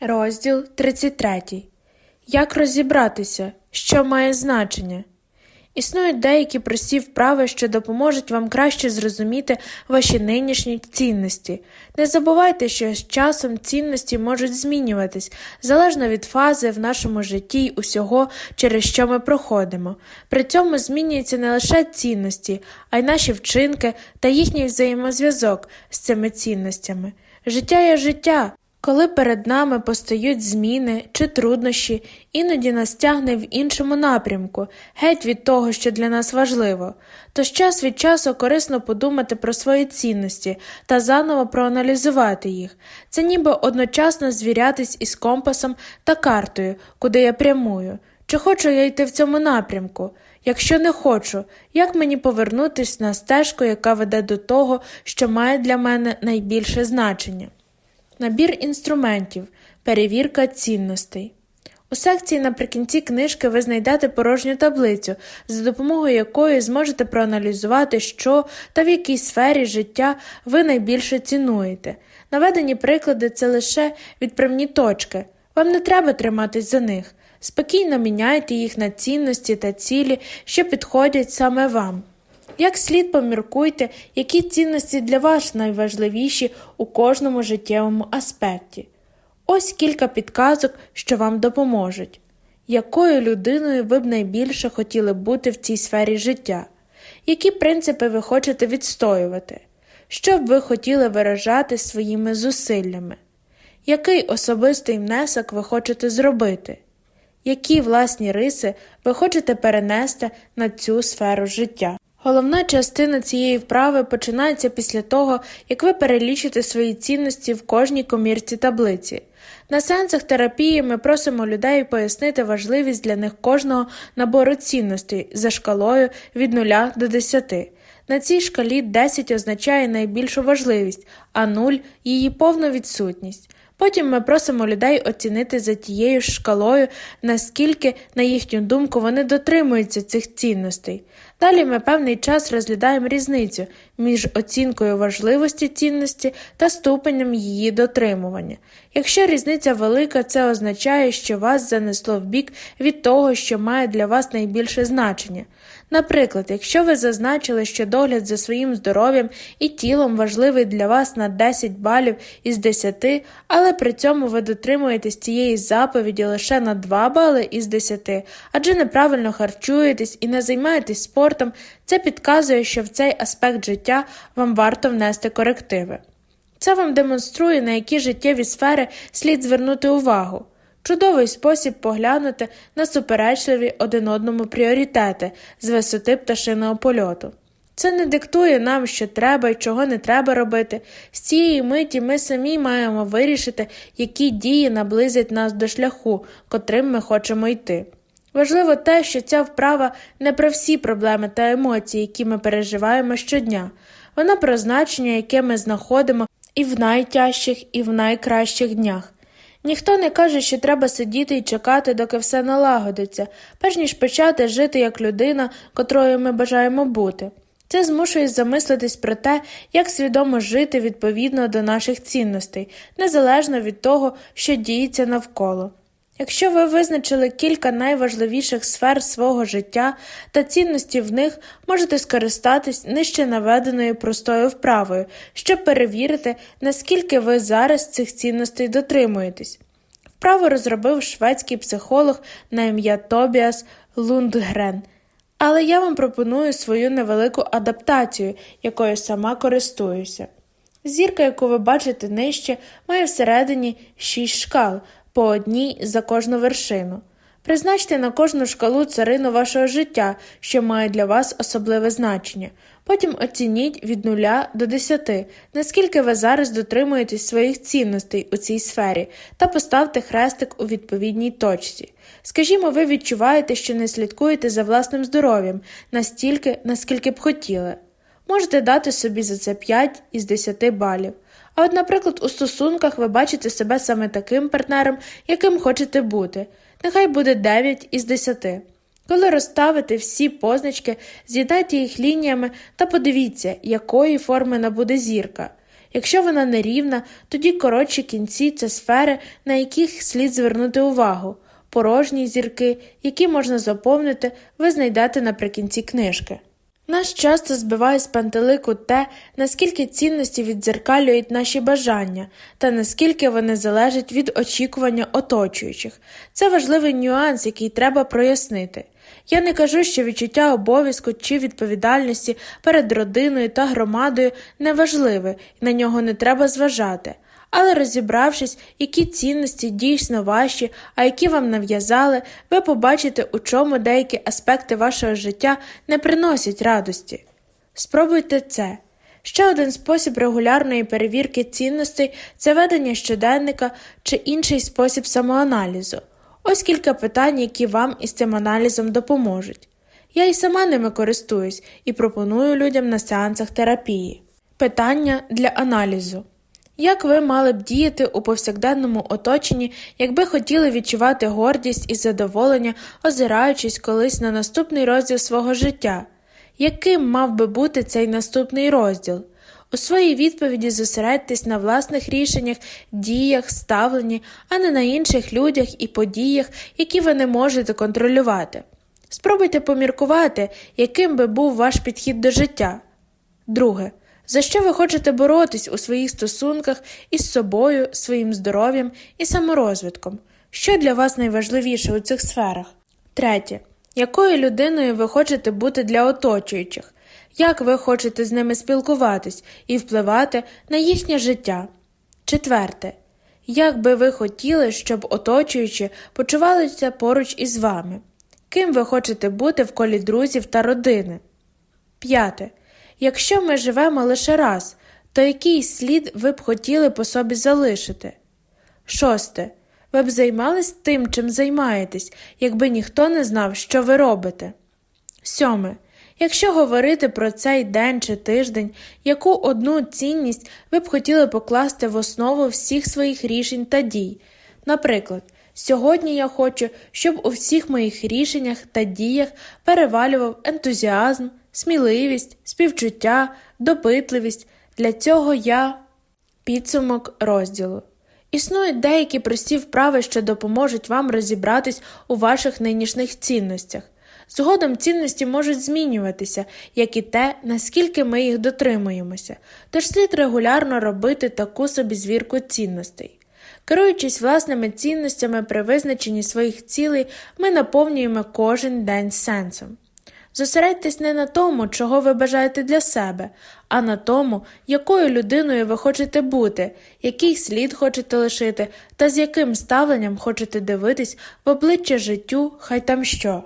Розділ 33. Як розібратися, що має значення? Існують деякі прості вправи, що допоможуть вам краще зрозуміти ваші нинішні цінності. Не забувайте, що з часом цінності можуть змінюватись залежно від фази в нашому житті й усього, через що ми проходимо. При цьому змінюються не лише цінності, а й наші вчинки та їхній взаємозв'язок з цими цінностями. Життя є життя. Коли перед нами постають зміни чи труднощі, іноді нас тягне в іншому напрямку, геть від того, що для нас важливо, тож час від часу корисно подумати про свої цінності та заново проаналізувати їх, це ніби одночасно звірятись із компасом та картою, куди я прямую, чи хочу я йти в цьому напрямку. Якщо не хочу, як мені повернутися на стежку, яка веде до того, що має для мене найбільше значення? Набір інструментів, перевірка цінностей. У секції наприкінці книжки ви знайдете порожню таблицю, за допомогою якої зможете проаналізувати, що та в якій сфері життя ви найбільше цінуєте. Наведені приклади це лише відправні точки. Вам не треба триматись за них. Спокійно міняйте їх на цінності та цілі, що підходять саме вам. Як слід поміркуйте, які цінності для вас найважливіші у кожному життєвому аспекті. Ось кілька підказок, що вам допоможуть. Якою людиною ви б найбільше хотіли бути в цій сфері життя? Які принципи ви хочете відстоювати? Що б ви хотіли виражати своїми зусиллями? Який особистий внесок ви хочете зробити? Які власні риси ви хочете перенести на цю сферу життя? Головна частина цієї вправи починається після того, як ви перелічите свої цінності в кожній комірці таблиці. На сеансах терапії ми просимо людей пояснити важливість для них кожного набору цінностей за шкалою від 0 до 10. На цій шкалі 10 означає найбільшу важливість, а 0 – її повну відсутність. Потім ми просимо людей оцінити за тією шкалою, наскільки, на їхню думку, вони дотримуються цих цінностей. Далі ми певний час розглядаємо різницю між оцінкою важливості цінності та ступенем її дотримування. Якщо різниця велика, це означає, що вас занесло в бік від того, що має для вас найбільше значення. Наприклад, якщо ви зазначили, що догляд за своїм здоров'ям і тілом важливий для вас на 10 балів із 10, але при цьому ви дотримуєтесь цієї заповіді лише на 2 бали із 10, адже неправильно харчуєтесь і не займаєтесь спортом, це підказує, що в цей аспект життя вам варто внести корективи. Це вам демонструє, на які життєві сфери слід звернути увагу. Чудовий спосіб поглянути на суперечливі один одному пріоритети з висоти пташиного польоту. Це не диктує нам, що треба і чого не треба робити. З цієї миті ми самі маємо вирішити, які дії наблизять нас до шляху, котрим ми хочемо йти. Важливо те, що ця вправа не про всі проблеми та емоції, які ми переживаємо щодня, вона про значення, яке ми знаходимо і в найтяжчих, і в найкращих днях. Ніхто не каже, що треба сидіти і чекати, доки все налагодиться, перш ніж почати жити як людина, котрою ми бажаємо бути. Це змушує замислитись про те, як свідомо жити відповідно до наших цінностей, незалежно від того, що діється навколо. Якщо ви визначили кілька найважливіших сфер свого життя та цінності в них, можете скористатись нижче наведеною простою вправою, щоб перевірити, наскільки ви зараз цих цінностей дотримуєтесь. Вправу розробив шведський психолог на ім'я Тобіас Лундгрен, але я вам пропоную свою невелику адаптацію, якою сама користуюся. Зірка, яку ви бачите нижче, має всередині шість шкал по одній за кожну вершину. Призначте на кожну шкалу царину вашого життя, що має для вас особливе значення. Потім оцініть від 0 до 10, наскільки ви зараз дотримуєтесь своїх цінностей у цій сфері, та поставте хрестик у відповідній точці. Скажімо, ви відчуваєте, що не слідкуєте за власним здоров'ям настільки, наскільки б хотіли. Можете дати собі за це 5 із 10 балів. А от, наприклад, у стосунках ви бачите себе саме таким партнером, яким хочете бути. Нехай буде 9 із 10. Коли розставите всі позначки, з'єднайте їх лініями та подивіться, якої форми набуде зірка. Якщо вона нерівна, тоді коротші кінці це сфери, на яких слід звернути увагу. Порожні зірки, які можна заповнити, ви знайдете наприкінці книжки. Нас часто збиває з пантелику те, наскільки цінності віддзеркалюють наші бажання та наскільки вони залежать від очікування оточуючих. Це важливий нюанс, який треба прояснити. Я не кажу, що відчуття обов'язку чи відповідальності перед родиною та громадою неважливе і на нього не треба зважати. Але розібравшись, які цінності дійсно ваші, а які вам нав'язали, ви побачите, у чому деякі аспекти вашого життя не приносять радості. Спробуйте це. Ще один спосіб регулярної перевірки цінностей це ведення щоденника чи інший спосіб самоаналізу. Ось кілька питань, які вам із цим аналізом допоможуть. Я і сама ними користуюсь і пропоную людям на сеансах терапії. Питання для аналізу. Як ви мали б діяти у повсякденному оточенні, якби хотіли відчувати гордість і задоволення, озираючись колись на наступний розділ свого життя? Яким мав би бути цей наступний розділ? У своїй відповіді зосередьтесь на власних рішеннях, діях, ставленні, а не на інших людях і подіях, які ви не можете контролювати. Спробуйте поміркувати, яким би був ваш підхід до життя. Друге. За що ви хочете боротись у своїх стосунках із собою, своїм здоров'ям і саморозвитком? Що для вас найважливіше у цих сферах? Третє. Якою людиною ви хочете бути для оточуючих? Як ви хочете з ними спілкуватись і впливати на їхнє життя? Четверте. Як би ви хотіли, щоб оточуючі почувалися поруч із вами? Ким ви хочете бути в колі друзів та родини? П'яте. Якщо ми живемо лише раз, то який слід ви б хотіли по собі залишити? Шосте. Ви б займались тим, чим займаєтесь, якби ніхто не знав, що ви робите. Сьоме. Якщо говорити про цей день чи тиждень, яку одну цінність ви б хотіли покласти в основу всіх своїх рішень та дій. Наприклад, сьогодні я хочу, щоб у всіх моїх рішеннях та діях перевалював ентузіазм, сміливість, співчуття, допитливість. Для цього я підсумок розділу. Існують деякі прості вправи, що допоможуть вам розібратись у ваших нинішніх цінностях. Згодом цінності можуть змінюватися, як і те, наскільки ми їх дотримуємося, тож слід регулярно робити таку собі звірку цінностей. Керуючись власними цінностями при визначенні своїх цілей, ми наповнюємо кожен день сенсом. Зосередьтесь не на тому, чого ви бажаєте для себе, а на тому, якою людиною ви хочете бути, який слід хочете лишити та з яким ставленням хочете дивитись в обличчя життю, хай там що.